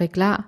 Reglar